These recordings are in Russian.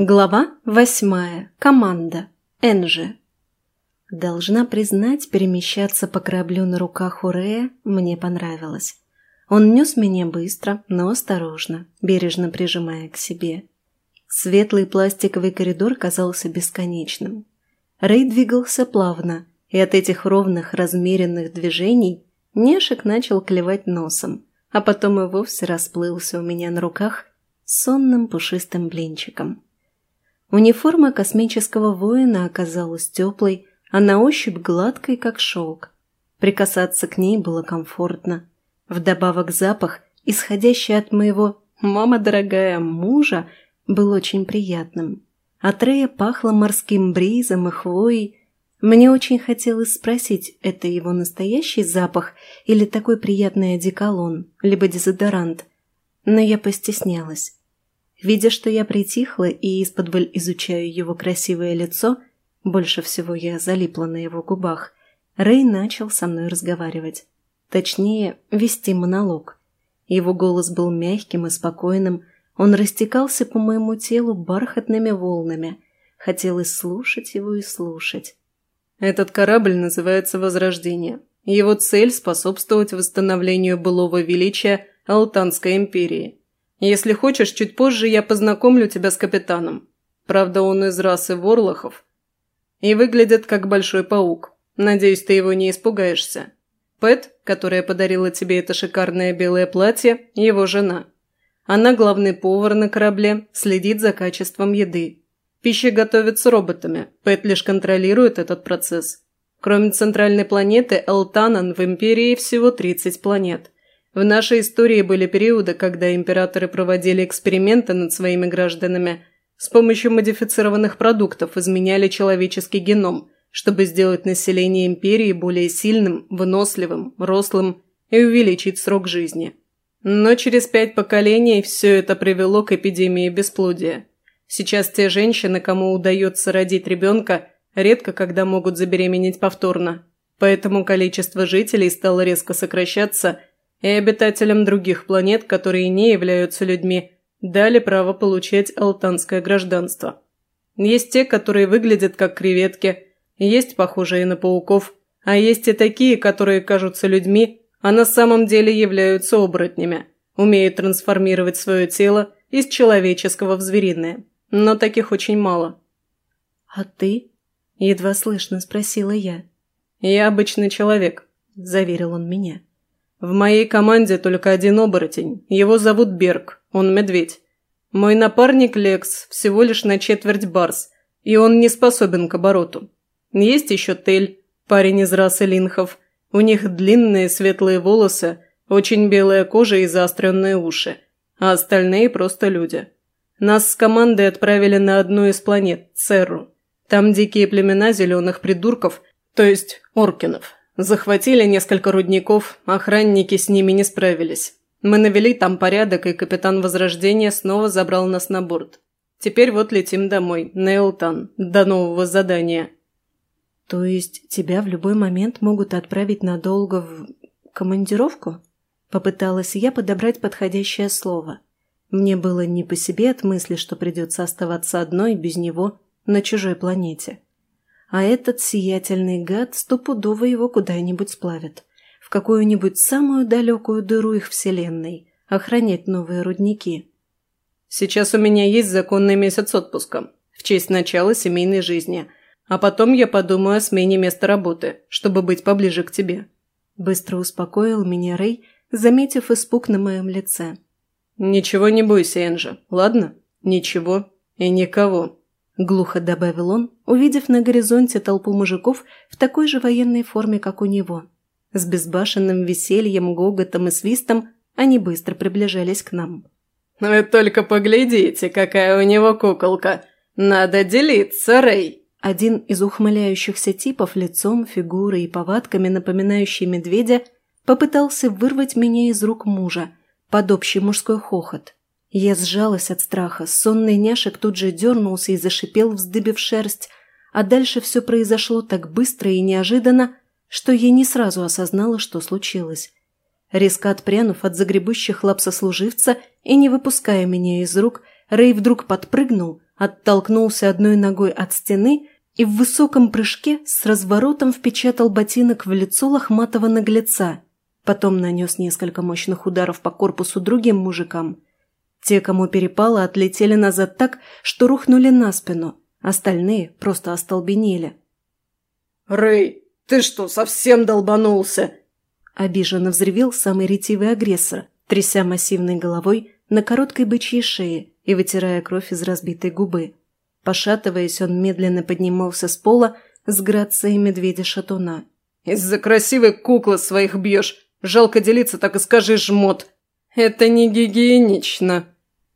Глава восьмая. Команда. Энжи. Должна признать, перемещаться по кораблю на руках у Рея мне понравилось. Он нес меня быстро, но осторожно, бережно прижимая к себе. Светлый пластиковый коридор казался бесконечным. Рэй двигался плавно, и от этих ровных, размеренных движений Нешек начал клевать носом, а потом и вовсе расплылся у меня на руках сонным пушистым блинчиком. Униформа космического воина оказалась теплой, а на ощупь гладкой, как шелк. Прикасаться к ней было комфортно. Вдобавок запах, исходящий от моего «мама дорогая» мужа, был очень приятным. От Рея пахло морским бризом и хвоей. Мне очень хотелось спросить, это его настоящий запах или такой приятный одеколон, либо дезодорант. Но я постеснялась. Видя, что я притихла и из-под изучаю его красивое лицо, больше всего я залипла на его губах, Рэй начал со мной разговаривать. Точнее, вести монолог. Его голос был мягким и спокойным, он растекался по моему телу бархатными волнами. Хотелось слушать его и слушать. Этот корабль называется «Возрождение». Его цель – способствовать восстановлению былого величия Алтанской империи. Если хочешь, чуть позже я познакомлю тебя с капитаном. Правда, он из расы ворлохов. И выглядит как большой паук. Надеюсь, ты его не испугаешься. Пэт, которая подарила тебе это шикарное белое платье, его жена. Она главный повар на корабле, следит за качеством еды. Пища готовится роботами, Пэт лишь контролирует этот процесс. Кроме центральной планеты, Элтанан в Империи всего 30 планет – в нашей истории были периоды, когда императоры проводили эксперименты над своими гражданами с помощью модифицированных продуктов изменяли человеческий геном, чтобы сделать население империи более сильным, выносливым, рослым и увеличить срок жизни. Но через пять поколений все это привело к эпидемии бесплодия. Сейчас те женщины, кому удается родить ребенка, редко когда могут забеременеть повторно. Поэтому количество жителей стало резко сокращаться – и обитателям других планет, которые не являются людьми, дали право получать алтанское гражданство. Есть те, которые выглядят как креветки, есть похожие на пауков, а есть и такие, которые кажутся людьми, а на самом деле являются оборотнями, умеют трансформировать свое тело из человеческого в звериное. Но таких очень мало. «А ты?» – едва слышно спросила я. «Я обычный человек», – заверил он меня. В моей команде только один оборотень. Его зовут Берг. Он медведь. Мой напарник Лекс всего лишь на четверть барс, и он не способен к обороту. Есть еще Тель, парень из расы линхов. У них длинные светлые волосы, очень белая кожа и заостренные уши. А остальные просто люди. Нас с командой отправили на одну из планет, Церру. Там дикие племена зеленых придурков, то есть оркинов, Захватили несколько рудников, охранники с ними не справились. Мы навели там порядок, и капитан Возрождения снова забрал нас на борт. Теперь вот летим домой, на Элтан, до нового задания. То есть тебя в любой момент могут отправить надолго в командировку? Попыталась я подобрать подходящее слово. Мне было не по себе от мысли, что придется оставаться одной без него на чужой планете а этот сиятельный гад стопудово его куда-нибудь сплавит. В какую-нибудь самую далекую дыру их вселенной. Охранять новые рудники. Сейчас у меня есть законный месяц отпуска. В честь начала семейной жизни. А потом я подумаю о смене места работы, чтобы быть поближе к тебе. Быстро успокоил меня Рэй, заметив испуг на моем лице. «Ничего не бойся, Энджи, ладно? Ничего и никого». Глухо добавил он, увидев на горизонте толпу мужиков в такой же военной форме, как у него. С безбашенным весельем, гоготом и свистом они быстро приближались к нам. «Вы только поглядите, какая у него куколка! Надо делиться, Рэй!» Один из ухмыляющихся типов лицом, фигурой и повадками, напоминающий медведя, попытался вырвать меня из рук мужа под общий мужской хохот. Я сжалась от страха, сонный няшек тут же дернулся и зашипел, вздыбив шерсть, а дальше все произошло так быстро и неожиданно, что я не сразу осознала, что случилось. Резко отпрянув от загребущих лап сослуживца и не выпуская меня из рук, Рэй вдруг подпрыгнул, оттолкнулся одной ногой от стены и в высоком прыжке с разворотом впечатал ботинок в лицо лохматого наглеца. Потом нанес несколько мощных ударов по корпусу другим мужикам. Те, кому перепало, отлетели назад так, что рухнули на спину. Остальные просто остолбенели. «Рэй, ты что, совсем долбанулся?» Обиженно взревел самый ретивый агрессор, тряся массивной головой на короткой бычьей шее и вытирая кровь из разбитой губы. Пошатываясь, он медленно поднимался с пола с грацией медведя-шатуна. «Из-за красивой куклы своих бьешь. Жалко делиться, так и скажи, жмот. Это не гигиенично».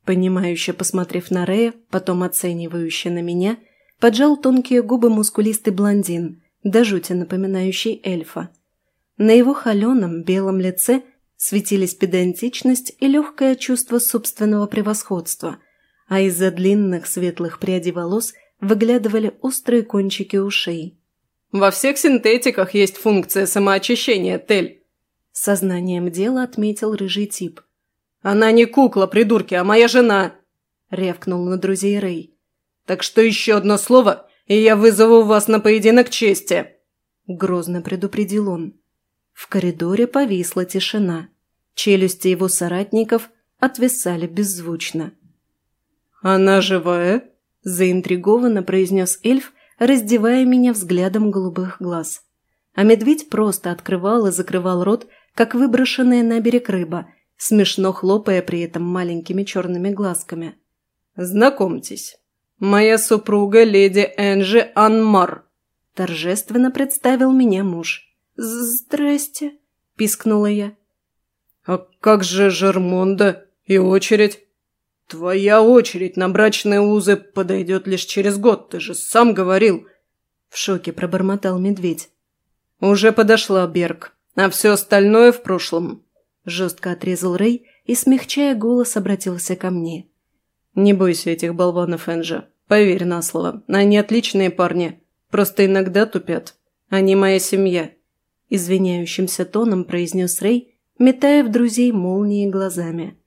Понимающе посмотрев на Рея, потом оценивающе на меня, поджал тонкие губы мускулистый блондин, до жути напоминающий эльфа. На его холеном белом лице светились педантичность и легкое чувство собственного превосходства – а из-за длинных светлых прядей волос выглядывали острые кончики ушей. «Во всех синтетиках есть функция самоочищения, Тель», – сознанием дела отметил рыжий тип. «Она не кукла, придурки, а моя жена», – рявкнул на друзей Рэй. «Так что еще одно слово, и я вызову вас на поединок чести», – грозно предупредил он. В коридоре повисла тишина. Челюсти его соратников отвисали беззвучно. «Она живая?» – заинтригованно произнес эльф, раздевая меня взглядом голубых глаз. А медведь просто открывал и закрывал рот, как выброшенная на берег рыба, смешно хлопая при этом маленькими черными глазками. «Знакомьтесь, моя супруга леди Энджи Анмар», – торжественно представил меня муж. «Здрасте», – пискнула я. «А как же Жермонда и очередь?» «Твоя очередь на брачные узы подойдет лишь через год, ты же сам говорил!» В шоке пробормотал медведь. «Уже подошла, Берг, а все остальное в прошлом», – жестко отрезал Рэй и, смягчая голос, обратился ко мне. «Не бойся этих болванов, Энджи. Поверь на слово. Они отличные парни. Просто иногда тупят. Они моя семья», – извиняющимся тоном произнес Рэй, метая в друзей молнии глазами.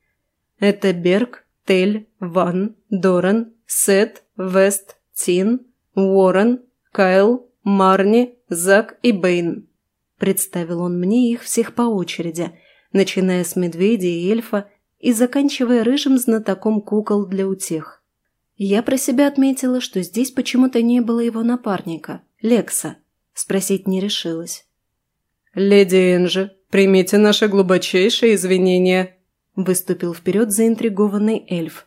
«Это Берг, Тель, Ван, Доран, Сет, Вест, Тин, Уоррен, Кайл, Марни, Зак и Бэйн. Представил он мне их всех по очереди, начиная с медведя и эльфа и заканчивая рыжим знатоком кукол для утех. Я про себя отметила, что здесь почему-то не было его напарника, Лекса. Спросить не решилась. «Леди Энджи, примите наши глубочайшие извинения», Выступил вперед заинтригованный эльф.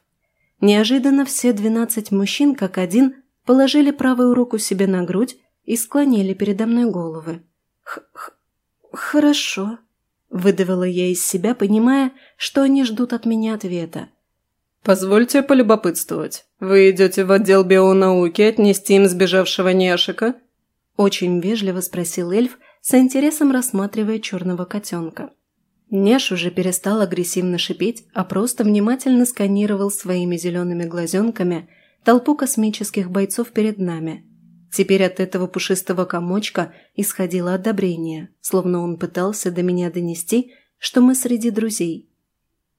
Неожиданно все двенадцать мужчин, как один, положили правую руку себе на грудь и склонили передо мной головы. Х -х «Хорошо», – выдавила я из себя, понимая, что они ждут от меня ответа. «Позвольте полюбопытствовать. Вы идете в отдел бионауки отнести им сбежавшего няшика?» Очень вежливо спросил эльф, с интересом рассматривая черного котенка. Неш уже перестал агрессивно шипеть, а просто внимательно сканировал своими зелеными глазенками толпу космических бойцов перед нами. Теперь от этого пушистого комочка исходило одобрение, словно он пытался до меня донести, что мы среди друзей.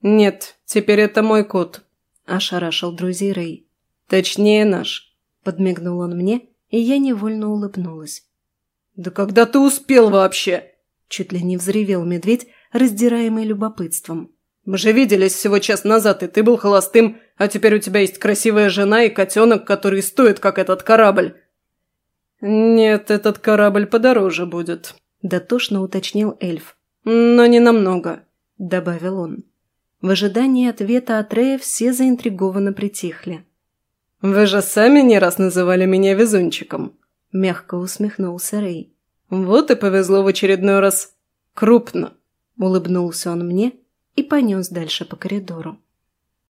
«Нет, теперь это мой кот», – ошарашил друзей Рэй. «Точнее наш», – подмигнул он мне, и я невольно улыбнулась. «Да когда ты успел вообще?» – чуть ли не взревел медведь, раздираемый любопытством. «Мы же виделись всего час назад, и ты был холостым, а теперь у тебя есть красивая жена и котенок, который стоит, как этот корабль». «Нет, этот корабль подороже будет», – дотошно уточнил эльф. «Но не намного», – добавил он. В ожидании ответа от Рея все заинтригованно притихли. «Вы же сами не раз называли меня везунчиком», – мягко усмехнулся Рэй. «Вот и повезло в очередной раз. Крупно». Улыбнулся он мне и понес дальше по коридору.